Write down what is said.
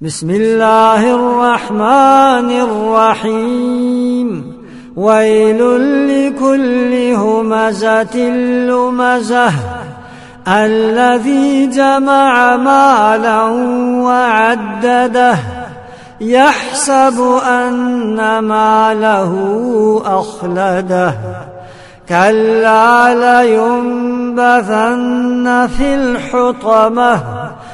بسم الله الرحمن الرحيم. ويل لكل همزة لمزة الذي جمع مالا وعدده. يحسب أن ماله أخلده. كلا لينبذن في الحطمة.